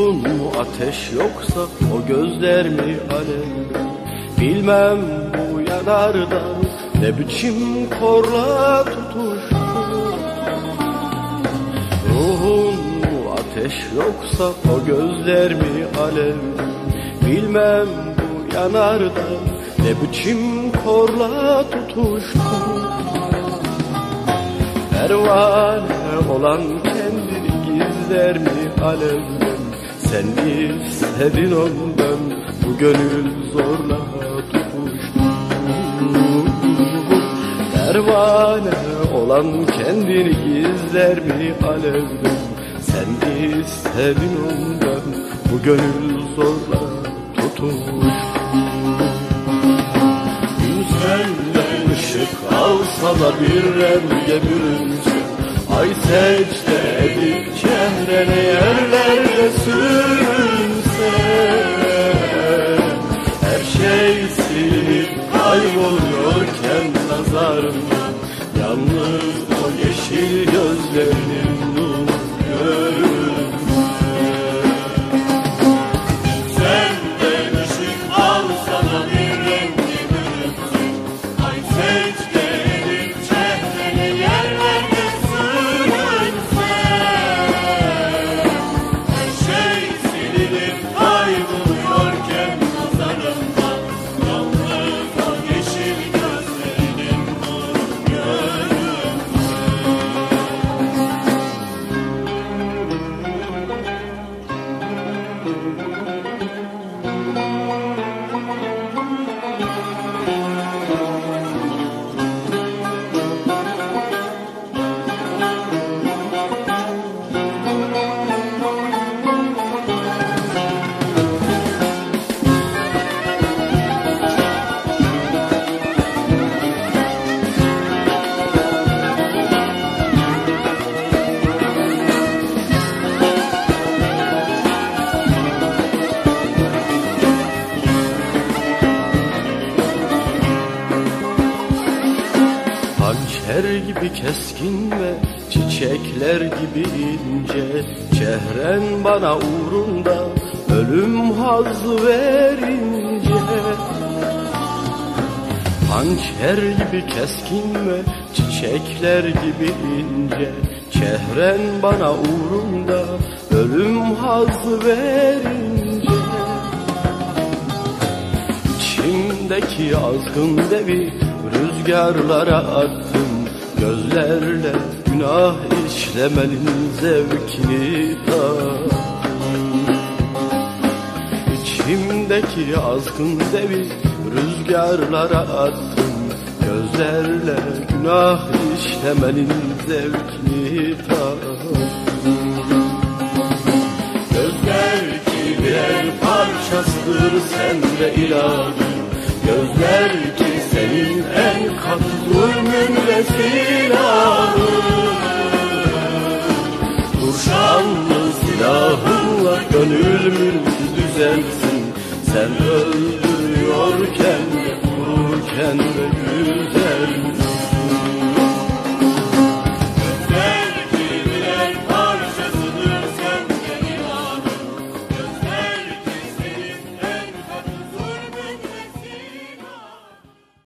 Ruhun mu ateş yoksa o gözler mi alev Bilmem bu yanarda ne biçim korla tutuştu Ruhun mu ateş yoksa o gözler mi alev Bilmem bu yanarda ne biçim korla tutuştu Pervane olan kendini gizler mi alevden Sen istedin ondan bu gönül zorla tutuştu Pervane olan kendini gizler mi alevden Sen istedin ondan bu gönül zorla tutuştu Gün senden ışık alsa da bir renge bürünsün Ay secde edip çehrene yerlerde sürünse. Her şey silinip kayboluyorken nazarımdan Yalnız o yeşil gözlerinin Hançer gibi keskin ve çiçekler gibi ince. Çehren bana uğrunda ölüm hazzı verince. Hançer gibi keskin ve çiçekler gibi ince. Çehren bana uğrunda ölüm hazzı verince. İçimdeki azgın devi rüzgarlara attım Gözlerle günah işlemenin zevkini tattım İçimdeki azgın devi rüzgarlara attım. Gözlerle günah işlemenin zevkini tattım Gözler ki birer parçasıdır sende ilahım Gözler ki senin en katı zulmün ve silahın Kurşanlı silahınla gönlümün düzelsin. Sen öl